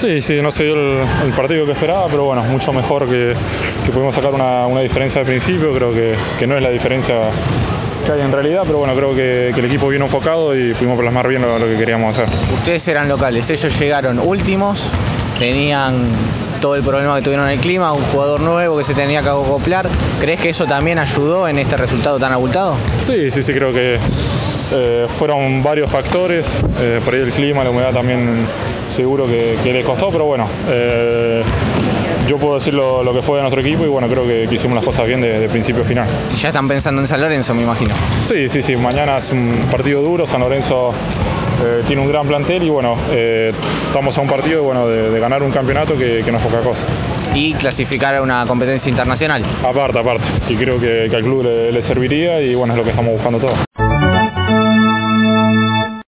Sí, sí, no se dio el, el partido que esperaba, pero bueno, mucho mejor que, que pudimos sacar una, una diferencia al principio. Creo que, que no es la diferencia que hay en realidad, pero bueno, creo que, que el equipo vino enfocado y pudimos plasmar bien lo, lo que queríamos hacer. Ustedes eran locales, ellos llegaron últimos, tenían todo el problema que tuvieron en el clima, un jugador nuevo que se tenía que acoplar. ¿Crees que eso también ayudó en este resultado tan abultado? Sí, sí, sí, creo que eh, fueron varios factores. Eh, por ahí el clima, la humedad también seguro que, que les costó, pero bueno, eh, yo puedo decir lo, lo, que fue de nuestro equipo y bueno, creo que, que hicimos las cosas bien de, de, principio a final. Y ya están pensando en San Lorenzo, me imagino. Sí, sí, sí, mañana es un partido duro, San Lorenzo tiene un gran plantel y bueno, estamos a un partido bueno, de, de ganar un campeonato que, que, no es poca cosa. Y clasificar a una competencia internacional. Aparte, aparte, y creo que, que al club le, le serviría y bueno, es lo que estamos buscando todos. Música